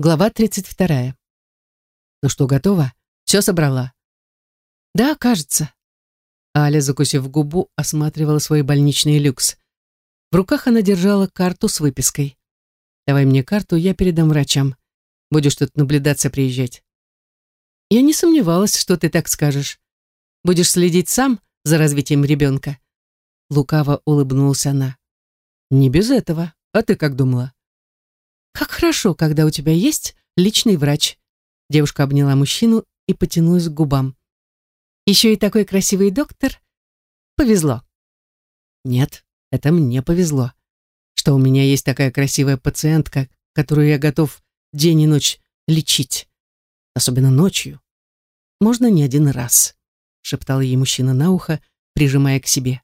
Глава 32. Ну что, готова? Все собрала? Да, кажется. Аля, закусив губу, осматривала свой больничный люкс. В руках она держала карту с выпиской. Давай мне карту, я передам врачам. Будешь тут наблюдаться приезжать. Я не сомневалась, что ты так скажешь. Будешь следить сам за развитием ребенка. Лукаво улыбнулась она. Не без этого. А ты как думала? Как хорошо, когда у тебя есть личный врач. Девушка обняла мужчину и потянулась к губам. Еще и такой красивый доктор. Повезло. Нет, это мне повезло, что у меня есть такая красивая пациентка, которую я готов день и ночь лечить. Особенно ночью. Можно не один раз, шептал ей мужчина на ухо, прижимая к себе.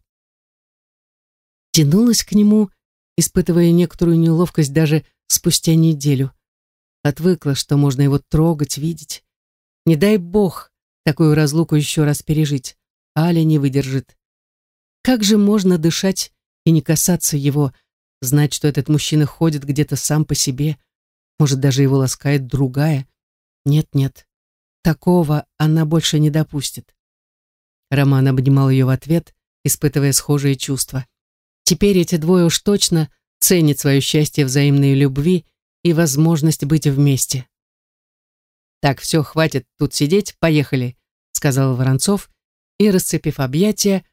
Тянулась к нему, испытывая некоторую неловкость даже спустя неделю. Отвыкла, что можно его трогать, видеть. Не дай бог такую разлуку еще раз пережить. Аля не выдержит. Как же можно дышать и не касаться его, знать, что этот мужчина ходит где-то сам по себе, может, даже его ласкает другая? Нет-нет, такого она больше не допустит. Роман обнимал ее в ответ, испытывая схожие чувства. Теперь эти двое уж точно ценит свое счастье взаимной любви и возможность быть вместе. «Так, все, хватит тут сидеть, поехали», — сказал Воронцов и, расцепив объятия,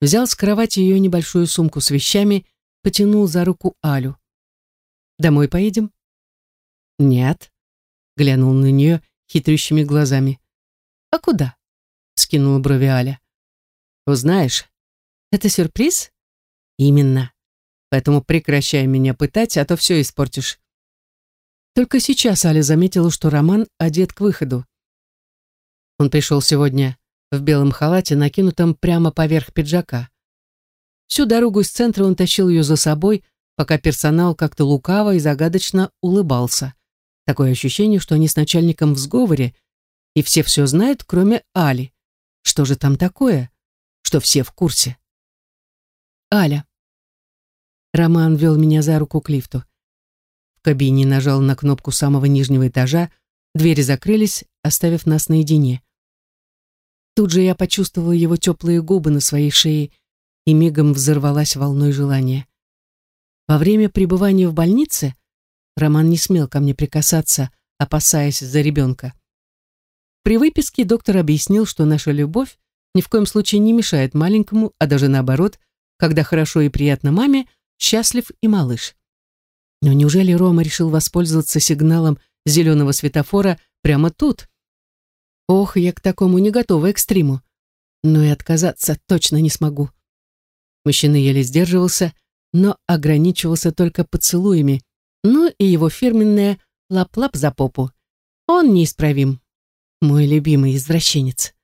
взял с кровати ее небольшую сумку с вещами, потянул за руку Алю. «Домой поедем?» «Нет», — глянул на нее хитрющими глазами. «А куда?» — скинула брови Аля. «Узнаешь». «Это сюрприз?» «Именно», Поэтому прекращай меня пытать, а то все испортишь. Только сейчас Аля заметила, что Роман одет к выходу. Он пришел сегодня в белом халате, накинутом прямо поверх пиджака. Всю дорогу из центра он тащил ее за собой, пока персонал как-то лукаво и загадочно улыбался. Такое ощущение, что они с начальником в сговоре, и все все знают, кроме Али. Что же там такое, что все в курсе? Аля. Роман вел меня за руку к лифту. В кабине нажал на кнопку самого нижнего этажа, двери закрылись, оставив нас наедине. Тут же я почувствовала его теплые губы на своей шее и мигом взорвалась волной желания. Во время пребывания в больнице Роман не смел ко мне прикасаться, опасаясь за ребенка. При выписке доктор объяснил, что наша любовь ни в коем случае не мешает маленькому, а даже наоборот, когда хорошо и приятно маме, счастлив и малыш. Но неужели Рома решил воспользоваться сигналом зеленого светофора прямо тут? Ох, я к такому не готова экстриму. Но и отказаться точно не смогу. Мужчина еле сдерживался, но ограничивался только поцелуями, ну и его фирменное лап-лап за попу. Он неисправим. Мой любимый извращенец.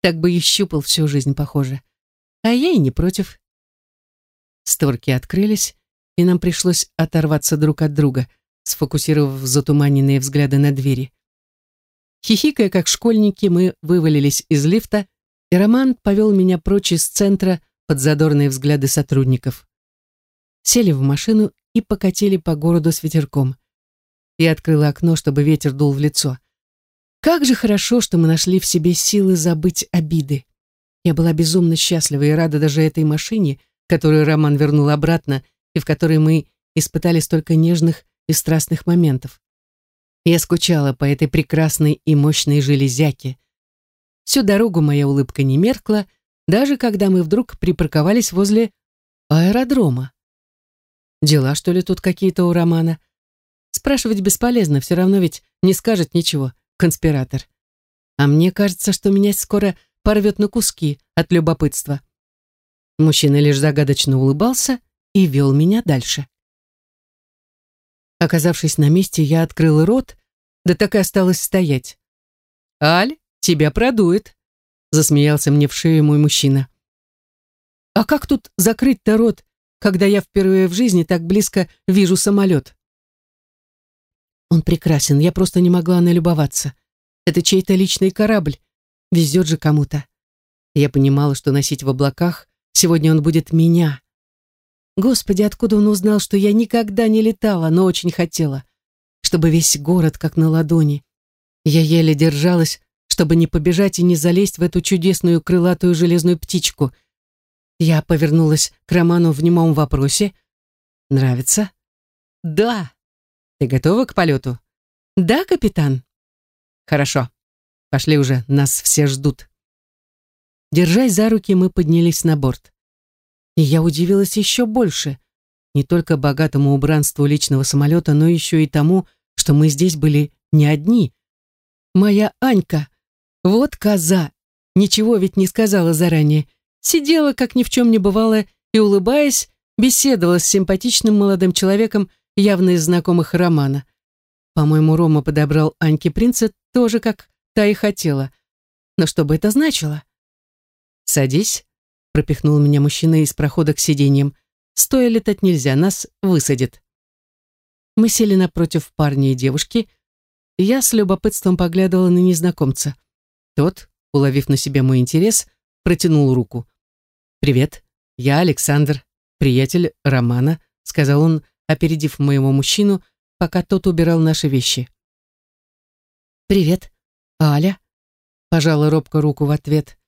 Так бы и щупал всю жизнь, похоже. А я и не против. Створки открылись, и нам пришлось оторваться друг от друга, сфокусировав затуманенные взгляды на двери. Хихикая, как школьники, мы вывалились из лифта, и Роман повел меня прочь из центра под задорные взгляды сотрудников. Сели в машину и покатили по городу с ветерком. Я открыла окно, чтобы ветер дул в лицо. Как же хорошо, что мы нашли в себе силы забыть обиды. Я была безумно счастлива и рада даже этой машине — которую Роман вернул обратно и в которой мы испытали столько нежных и страстных моментов. Я скучала по этой прекрасной и мощной железяке. Всю дорогу моя улыбка не меркла, даже когда мы вдруг припарковались возле аэродрома. Дела, что ли, тут какие-то у Романа? Спрашивать бесполезно, все равно ведь не скажет ничего, конспиратор. А мне кажется, что меня скоро порвет на куски от любопытства. Мужчина лишь загадочно улыбался и вел меня дальше. Оказавшись на месте, я открыл рот, да так и осталось стоять. «Аль, тебя продует», — засмеялся мне в шею мой мужчина. «А как тут закрыть-то рот, когда я впервые в жизни так близко вижу самолет?» Он прекрасен, я просто не могла налюбоваться. Это чей-то личный корабль, везет же кому-то. Я понимала, что носить в облаках Сегодня он будет меня. Господи, откуда он узнал, что я никогда не летала, но очень хотела? чтобы весь город как на ладони. Я еле держалась, чтобы не побежать и не залезть в эту чудесную крылатую железную птичку. Я повернулась к Роману в немом вопросе. «Нравится?» «Да». «Ты готова к полету?» «Да, капитан». «Хорошо. Пошли уже, нас все ждут». Держась за руки, мы поднялись на борт. И я удивилась еще больше. Не только богатому убранству личного самолета, но еще и тому, что мы здесь были не одни. Моя Анька, вот коза, ничего ведь не сказала заранее, сидела, как ни в чем не бывало, и, улыбаясь, беседовала с симпатичным молодым человеком, явно из знакомых Романа. По-моему, Рома подобрал Аньке принца тоже, как та и хотела. Но что бы это значило? «Садись», — пропихнул меня мужчина из прохода к сиденьям. «Стоя летать нельзя, нас высадит». Мы сели напротив парня и девушки. Я с любопытством поглядывала на незнакомца. Тот, уловив на себе мой интерес, протянул руку. «Привет, я Александр, приятель Романа», — сказал он, опередив моего мужчину, пока тот убирал наши вещи. «Привет, Аля», — пожала робко руку в ответ.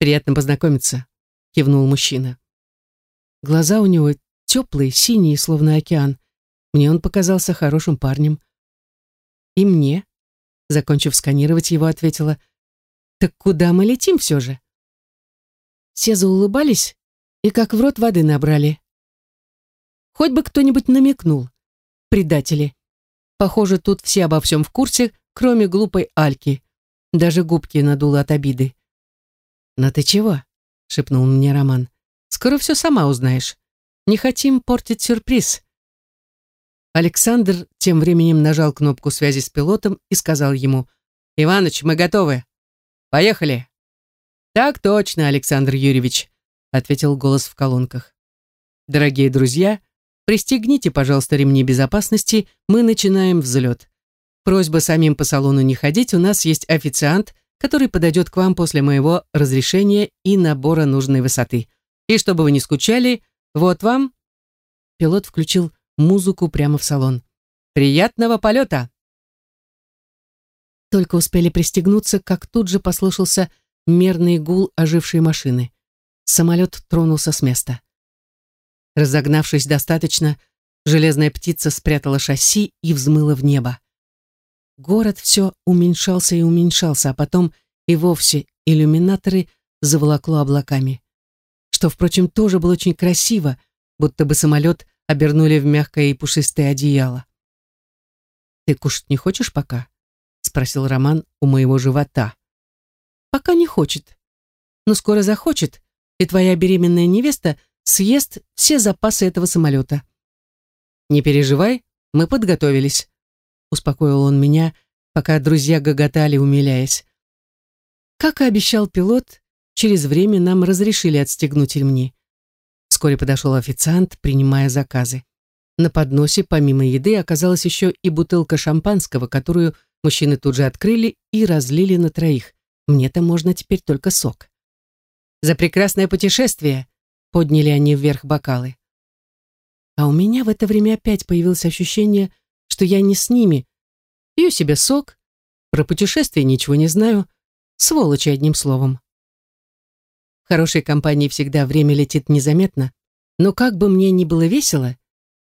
«Приятно познакомиться», — кивнул мужчина. Глаза у него теплые, синие, словно океан. Мне он показался хорошим парнем. И мне, закончив сканировать его, ответила, «Так куда мы летим все же?» Все заулыбались и как в рот воды набрали. Хоть бы кто-нибудь намекнул. Предатели. Похоже, тут все обо всем в курсе, кроме глупой Альки. Даже губки надула от обиды. «Но ты чего?» — шепнул мне Роман. «Скоро все сама узнаешь. Не хотим портить сюрприз». Александр тем временем нажал кнопку связи с пилотом и сказал ему, «Иваныч, мы готовы. Поехали». «Так точно, Александр Юрьевич», — ответил голос в колонках. «Дорогие друзья, пристегните, пожалуйста, ремни безопасности, мы начинаем взлет. Просьба самим по салону не ходить, у нас есть официант, который подойдет к вам после моего разрешения и набора нужной высоты. И чтобы вы не скучали, вот вам...» Пилот включил музыку прямо в салон. «Приятного полета!» Только успели пристегнуться, как тут же послышался мерный гул ожившей машины. Самолет тронулся с места. Разогнавшись достаточно, железная птица спрятала шасси и взмыла в небо. Город все уменьшался и уменьшался, а потом и вовсе иллюминаторы заволокло облаками. Что, впрочем, тоже было очень красиво, будто бы самолет обернули в мягкое и пушистое одеяло. «Ты кушать не хочешь пока?» — спросил Роман у моего живота. «Пока не хочет. Но скоро захочет, и твоя беременная невеста съест все запасы этого самолета». «Не переживай, мы подготовились», успокоил он меня, пока друзья гоготали, умиляясь. Как и обещал пилот, через время нам разрешили отстегнуть ремни. Вскоре подошел официант, принимая заказы. На подносе, помимо еды, оказалась еще и бутылка шампанского, которую мужчины тут же открыли и разлили на троих. Мне-то можно теперь только сок. «За прекрасное путешествие!» — подняли они вверх бокалы. А у меня в это время опять появилось ощущение, что я не с ними. Пью себе сок, про путешествие ничего не знаю, сволочи одним словом. В хорошей компании всегда время летит незаметно, но как бы мне ни было весело,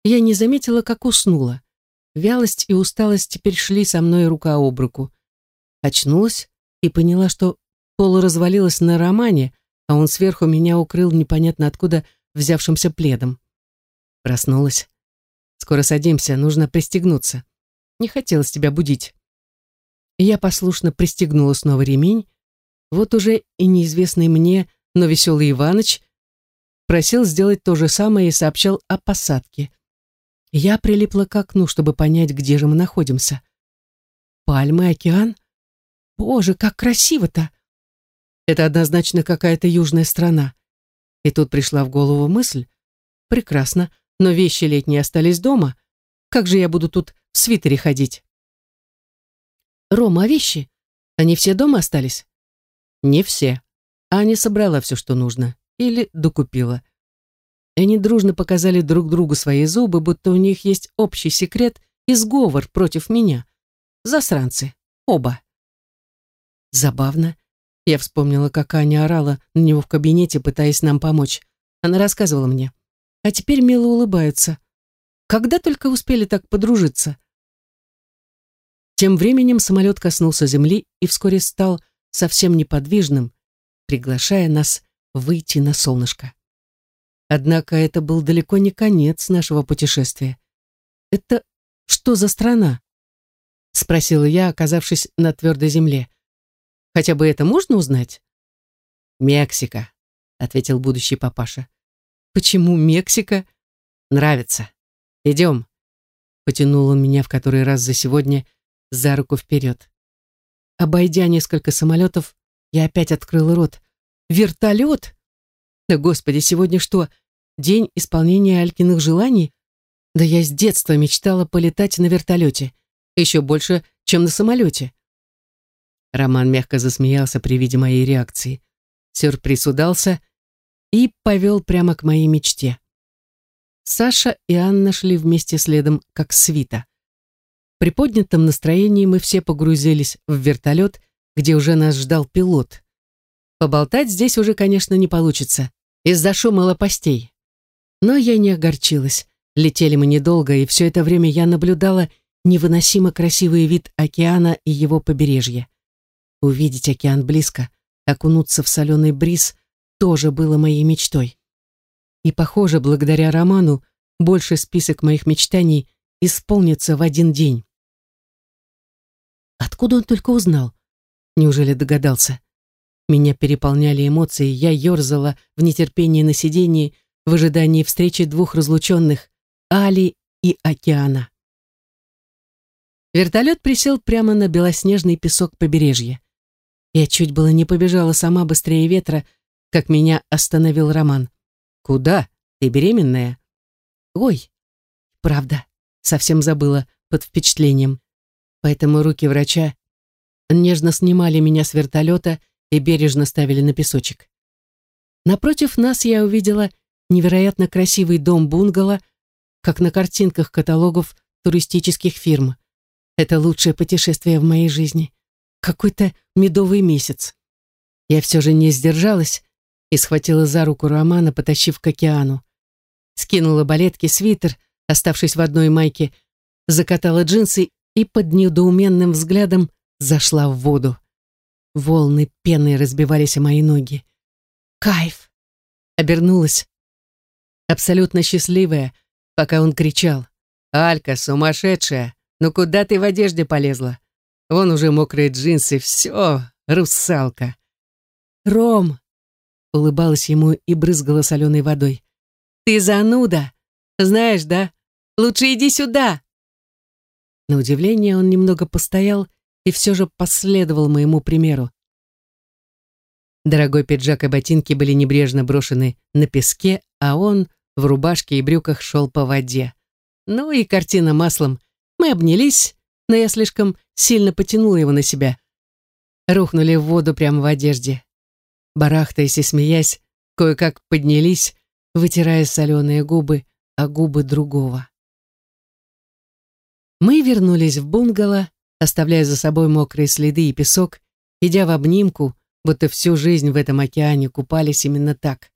я не заметила, как уснула. Вялость и усталость теперь шли со мной рука об руку. Очнулась и поняла, что полуразвалилась на романе, а он сверху меня укрыл непонятно откуда взявшимся пледом. Проснулась. Скоро садимся, нужно пристегнуться. Не хотелось тебя будить. Я послушно пристегнула снова ремень. Вот уже и неизвестный мне, но веселый Иваныч просил сделать то же самое и сообщал о посадке. Я прилипла к окну, чтобы понять, где же мы находимся. Пальмы, океан? Боже, как красиво-то! Это однозначно какая-то южная страна. И тут пришла в голову мысль. Прекрасно, но вещи летние остались дома. Как же я буду тут свитере ходить? Рома, а вещи? Они все дома остались? Не все. Аня собрала все, что нужно. Или докупила. Они дружно показали друг другу свои зубы, будто у них есть общий секрет, и сговор против меня. Засранцы. Оба. Забавно. Я вспомнила, как Аня орала на него в кабинете, пытаясь нам помочь. Она рассказывала мне. А теперь мило улыбается. Когда только успели так подружиться? Тем временем самолет коснулся земли и вскоре стал совсем неподвижным, приглашая нас выйти на солнышко. Однако это был далеко не конец нашего путешествия. Это что за страна? Спросила я, оказавшись на твердой земле. Хотя бы это можно узнать? Мексика, ответил будущий папаша. Почему Мексика? Нравится. Идем. Потянул он меня в который раз за сегодня за руку вперед. Обойдя несколько самолетов, я опять открыл рот. Вертолет? Да господи, сегодня что, день исполнения Алькиных желаний? Да я с детства мечтала полетать на вертолете. Еще больше, чем на самолете. Роман мягко засмеялся при виде моей реакции. Сюрприз удался и повел прямо к моей мечте. Саша и Анна шли вместе следом, как свита. При поднятом настроении мы все погрузились в вертолет, где уже нас ждал пилот. Поболтать здесь уже, конечно, не получится, из-за шума лопастей. Но я не огорчилась. Летели мы недолго, и все это время я наблюдала невыносимо красивый вид океана и его побережья. Увидеть океан близко, окунуться в соленый бриз тоже было моей мечтой. И, похоже, благодаря роману, больше список моих мечтаний исполнится в один день. Откуда он только узнал? Неужели догадался? Меня переполняли эмоции, я ерзала в нетерпении на сиденье в ожидании встречи двух разлученных, Али и Океана. Вертолет присел прямо на белоснежный песок побережья. Я чуть было не побежала сама быстрее ветра, как меня остановил Роман. «Куда? Ты беременная?» «Ой, правда, совсем забыла под впечатлением. Поэтому руки врача нежно снимали меня с вертолета и бережно ставили на песочек. Напротив нас я увидела невероятно красивый дом-бунгало, как на картинках каталогов туристических фирм. Это лучшее путешествие в моей жизни. Какой-то медовый месяц. Я все же не сдержалась и схватила за руку Романа, потащив к океану. Скинула балетки, свитер, оставшись в одной майке, закатала джинсы и под недоуменным взглядом зашла в воду. Волны пены разбивались о мои ноги. Кайф! Обернулась. Абсолютно счастливая, пока он кричал. «Алька, сумасшедшая! Ну куда ты в одежде полезла? Вон уже мокрые джинсы, все, русалка!» «Ром!» — улыбалась ему и брызгала соленой водой. «Ты зануда! Знаешь, да? Лучше иди сюда!» На удивление он немного постоял и все же последовал моему примеру. Дорогой пиджак и ботинки были небрежно брошены на песке, а он в рубашке и брюках шел по воде. Ну и картина маслом. Мы обнялись, но я слишком сильно потянула его на себя. Рухнули в воду прямо в одежде. Барахтаясь и смеясь, кое-как поднялись, вытирая соленые губы о губы другого. Мы вернулись в бунгало, оставляя за собой мокрые следы и песок, идя в обнимку, будто всю жизнь в этом океане купались именно так.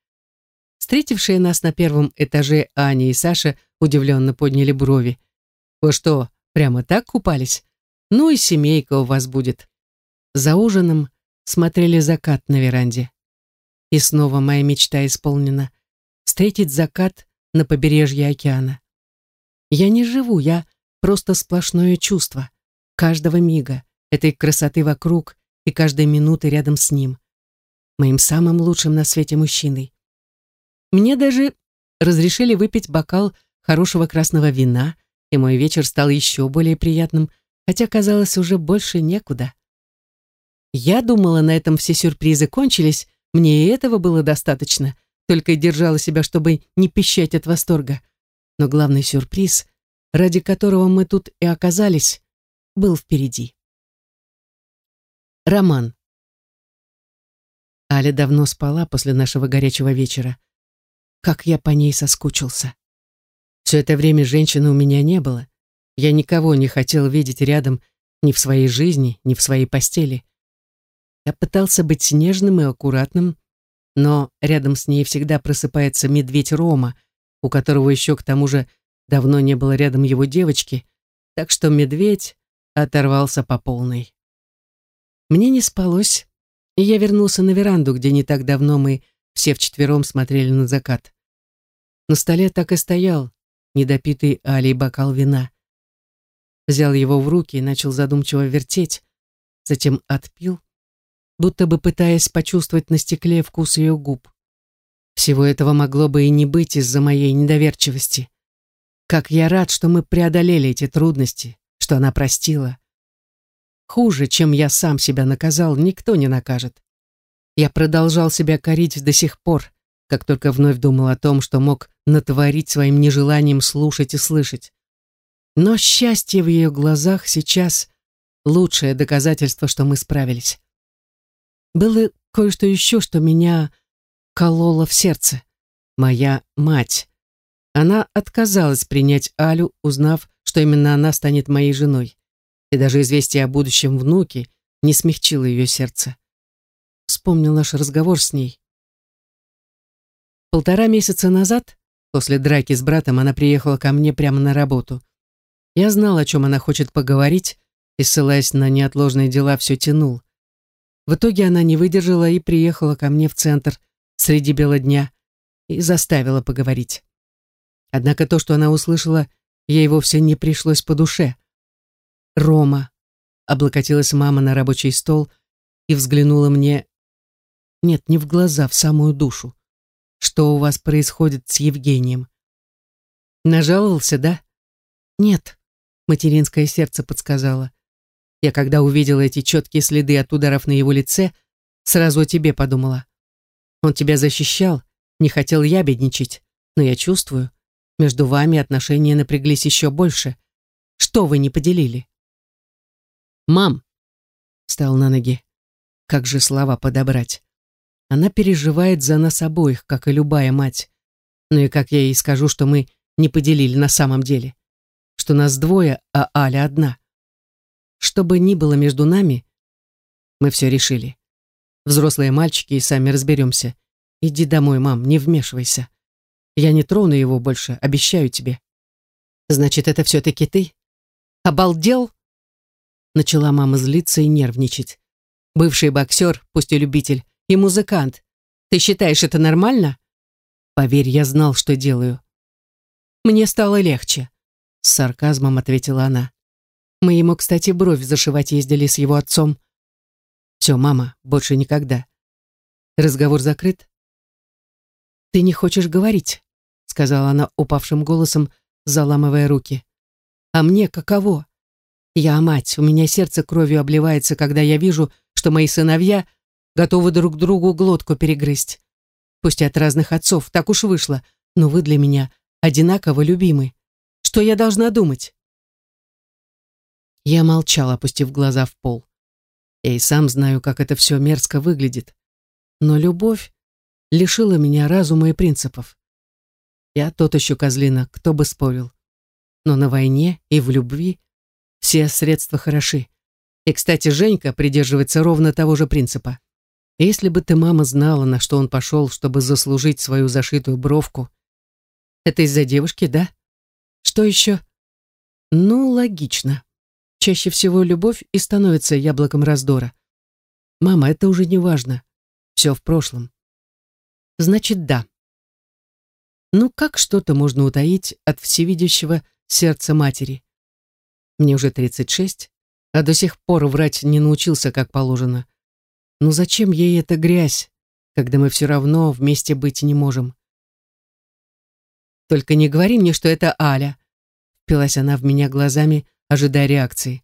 Встретившие нас на первом этаже Аня и Саша удивленно подняли брови. «Вы что, прямо так купались? Ну и семейка у вас будет». За ужином смотрели закат на веранде. И снова моя мечта исполнена. Встретить закат на побережье океана. Я не живу, я просто сплошное чувство. Каждого мига, этой красоты вокруг и каждой минуты рядом с ним. Моим самым лучшим на свете мужчиной. Мне даже разрешили выпить бокал хорошего красного вина, и мой вечер стал еще более приятным, хотя казалось уже больше некуда. Я думала, на этом все сюрпризы кончились, мне и этого было достаточно, только и держала себя, чтобы не пищать от восторга. Но главный сюрприз ради которого мы тут и оказались, был впереди. Роман. Аля давно спала после нашего горячего вечера. Как я по ней соскучился. Все это время женщины у меня не было. Я никого не хотел видеть рядом ни в своей жизни, ни в своей постели. Я пытался быть нежным и аккуратным, но рядом с ней всегда просыпается медведь Рома, у которого еще к тому же давно не было рядом его девочки, так что медведь оторвался по полной. Мне не спалось, и я вернулся на веранду, где не так давно мы все вчетвером смотрели на закат. На столе так и стоял недопитый Алей бокал вина. Взял его в руки и начал задумчиво вертеть, затем отпил, будто бы пытаясь почувствовать на стекле вкус ее губ. Всего этого могло бы и не быть из-за моей недоверчивости. Как я рад, что мы преодолели эти трудности, что она простила. Хуже, чем я сам себя наказал, никто не накажет. Я продолжал себя корить до сих пор, как только вновь думал о том, что мог натворить своим нежеланием слушать и слышать. Но счастье в ее глазах сейчас лучшее доказательство, что мы справились. Было кое-что еще, что меня кололо в сердце. Моя мать. Она отказалась принять Алю, узнав, что именно она станет моей женой. И даже известие о будущем внуке не смягчило ее сердце. Вспомнил наш разговор с ней. Полтора месяца назад, после драки с братом, она приехала ко мне прямо на работу. Я знал, о чем она хочет поговорить, и, ссылаясь на неотложные дела, все тянул. В итоге она не выдержала и приехала ко мне в центр среди бела дня и заставила поговорить. Однако то, что она услышала, ей вовсе не пришлось по душе. «Рома», — облокотилась мама на рабочий стол и взглянула мне, нет, не в глаза, в самую душу. «Что у вас происходит с Евгением?» «Нажаловался, да?» «Нет», материнское сердце подсказало. Я, когда увидела эти четкие следы от ударов на его лице, сразу о тебе подумала. Он тебя защищал, не хотел ябедничать, но я чувствую, между вами отношения напряглись еще больше. Что вы не поделили? «Мам!» — встал на ноги. Как же слова подобрать? Она переживает за нас обоих, как и любая мать. Ну и как я ей скажу, что мы не поделили на самом деле? что нас двое, а Аля одна. Что бы ни было между нами, мы все решили. Взрослые мальчики и сами разберемся. Иди домой, мам, не вмешивайся. Я не трону его больше, обещаю тебе. Значит, это все-таки ты? Обалдел? Начала мама злиться и нервничать. Бывший боксер, пусть и любитель, и музыкант. Ты считаешь это нормально? Поверь, я знал, что делаю. Мне стало легче. С сарказмом ответила она. Мы ему, кстати, бровь зашивать ездили с его отцом. Все, мама, больше никогда. Разговор закрыт? Ты не хочешь говорить, сказала она упавшим голосом, заламывая руки. А мне каково? Я мать, у меня сердце кровью обливается, когда я вижу, что мои сыновья готовы друг другу глотку перегрызть. Пусть от разных отцов, так уж вышло, но вы для меня одинаково любимы. Что я должна думать?» Я молчал, опустив глаза в пол. Я и сам знаю, как это все мерзко выглядит. Но любовь лишила меня разума и принципов. Я тот еще козлина, кто бы спорил. Но на войне и в любви все средства хороши. И, кстати, Женька придерживается ровно того же принципа. Если бы ты, мама, знала, на что он пошел, чтобы заслужить свою зашитую бровку. Это из-за девушки, да? Что еще? Ну, логично. Чаще всего любовь и становится яблоком раздора. Мама, это уже не важно. Все в прошлом. Значит, да. Ну, как что-то можно утаить от всевидящего сердца матери? Мне уже 36, а до сих пор врать не научился, как положено. Ну зачем ей эта грязь, когда мы все равно вместе быть не можем? Только не говори мне, что это Аля. Впилась она в меня глазами, ожидая реакции.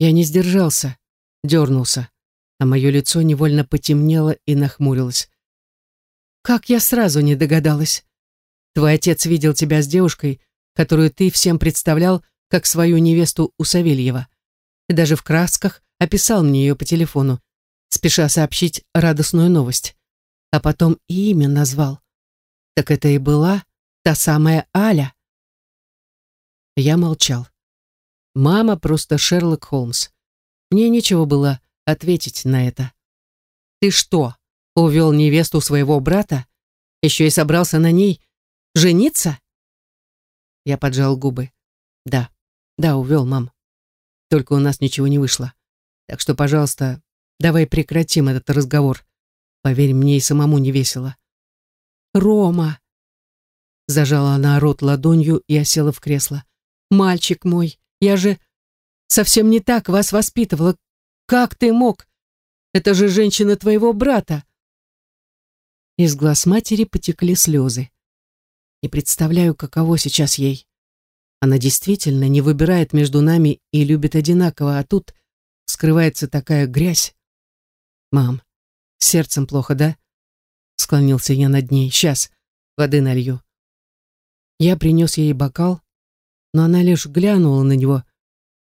Я не сдержался, дернулся, а мое лицо невольно потемнело и нахмурилось. Как я сразу не догадалась. Твой отец видел тебя с девушкой, которую ты всем представлял как свою невесту у Савельева. И даже в красках описал мне ее по телефону, спеша сообщить радостную новость. А потом и имя назвал. Так это и была Та самая Аля. Я молчал. Мама просто Шерлок Холмс. Мне нечего было ответить на это. «Ты что, увел невесту своего брата? Еще и собрался на ней жениться?» Я поджал губы. «Да, да, увел, мам. Только у нас ничего не вышло. Так что, пожалуйста, давай прекратим этот разговор. Поверь, мне и самому не весело». «Рома!» Зажала она рот ладонью и осела в кресло. «Мальчик мой, я же совсем не так вас воспитывала. Как ты мог? Это же женщина твоего брата!» Из глаз матери потекли слезы. Не представляю, каково сейчас ей. Она действительно не выбирает между нами и любит одинаково, а тут скрывается такая грязь. «Мам, сердцем плохо, да?» Склонился я над ней. «Сейчас, воды налью». Я принес ей бокал, но она лишь глянула на него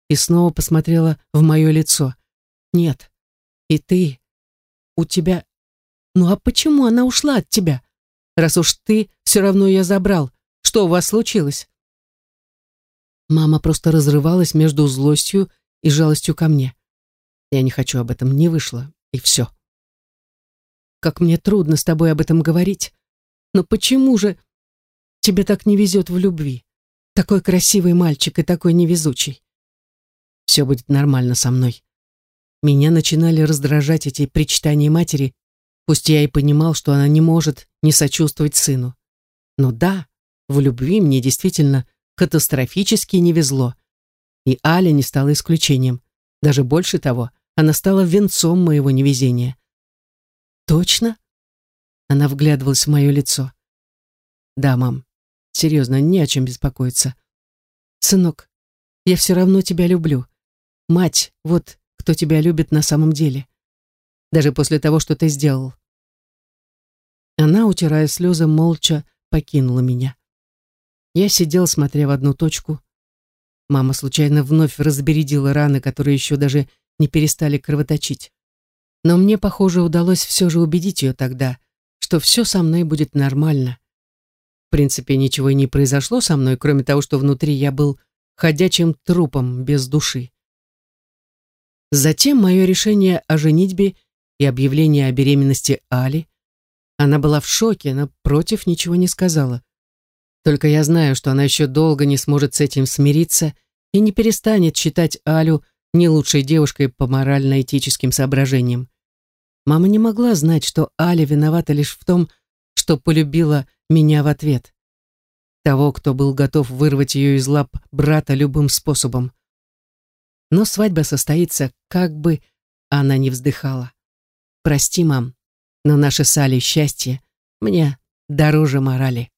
и снова посмотрела в мое лицо. «Нет, и ты, у тебя... Ну а почему она ушла от тебя? Раз уж ты все равно ее забрал, что у вас случилось?» Мама просто разрывалась между злостью и жалостью ко мне. Я не хочу об этом, не вышло, и все. Как мне трудно с тобой об этом говорить. Но почему же тебе так не везет в любви? Такой красивый мальчик и такой невезучий. Все будет нормально со мной. Меня начинали раздражать эти причитания матери, пусть я и понимал, что она не может не сочувствовать сыну. Но да, в любви мне действительно катастрофически не везло. И Аля не стала исключением. Даже больше того, она стала венцом моего невезения. «Точно?» Она вглядывалась в мое лицо. «Да, мам, серьезно, не о чем беспокоиться. Сынок, я все равно тебя люблю. Мать, вот кто тебя любит на самом деле. Даже после того, что ты сделал». Она, утирая слезы, молча покинула меня. Я сидел, смотря в одну точку. Мама случайно вновь разбередила раны, которые еще даже не перестали кровоточить. Но мне, похоже, удалось все же убедить ее тогда, что все со мной будет нормально. В принципе, ничего и не произошло со мной, кроме того, что внутри я был ходячим трупом без души. Затем мое решение о женитьбе и объявление о беременности Али. Она была в шоке, но против ничего не сказала. Только я знаю, что она еще долго не сможет с этим смириться и не перестанет считать Алю не лучшей девушкой по морально-этическим соображениям. Мама не могла знать, что Аля виновата лишь в том, что полюбила меня в ответ. Того, кто был готов вырвать ее из лап брата любым способом. Но свадьба состоится, как бы она ни вздыхала. Прости, мам, но наше с Алей счастье мне дороже морали.